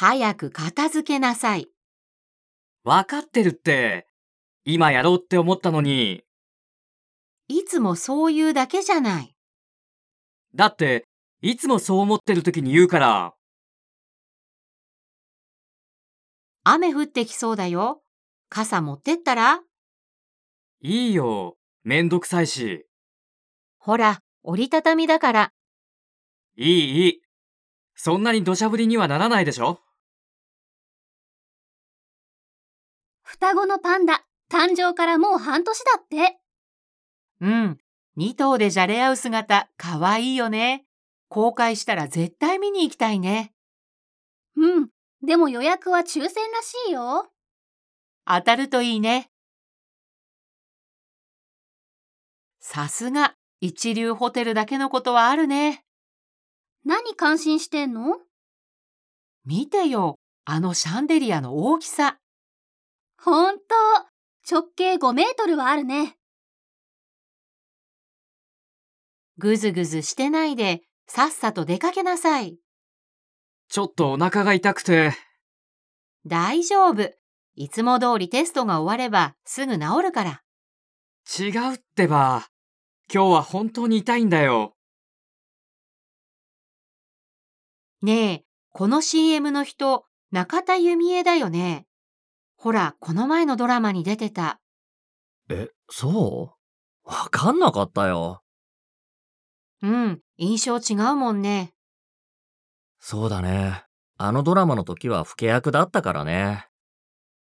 早く片付けなさい。わかってるって。今やろうって思ったのに。いつもそう言うだけじゃない。だって、いつもそう思ってる時に言うから。雨降ってきそうだよ。傘持ってったら？いいよ。めんどくさいし。ほら、折りたたみだから。いいいい。そんなに土砂降りにはならないでしょ？双子のパンダ、誕生からもう半年だって。うん。二頭でじゃれ合う姿、かわいいよね。公開したら絶対見に行きたいね。うん。でも予約は抽選らしいよ。当たるといいね。さすが、一流ホテルだけのことはあるね。何感心してんの？見てよ、あのシャンデリアの大きさ。ほんと。直径5メートルはあるね。ぐずぐずしてないで、さっさと出かけなさい。ちょっとお腹が痛くて。大丈夫。いつも通りテストが終わればすぐ治るから。違うってば。今日は本当に痛いんだよ。ねえ、この CM の人、中田弓江だよね。ほら、この前のドラマに出てた。え、そう？わかんなかったよ。うん、印象違うもんね。そうだね。あのドラマの時は老け役だったからね。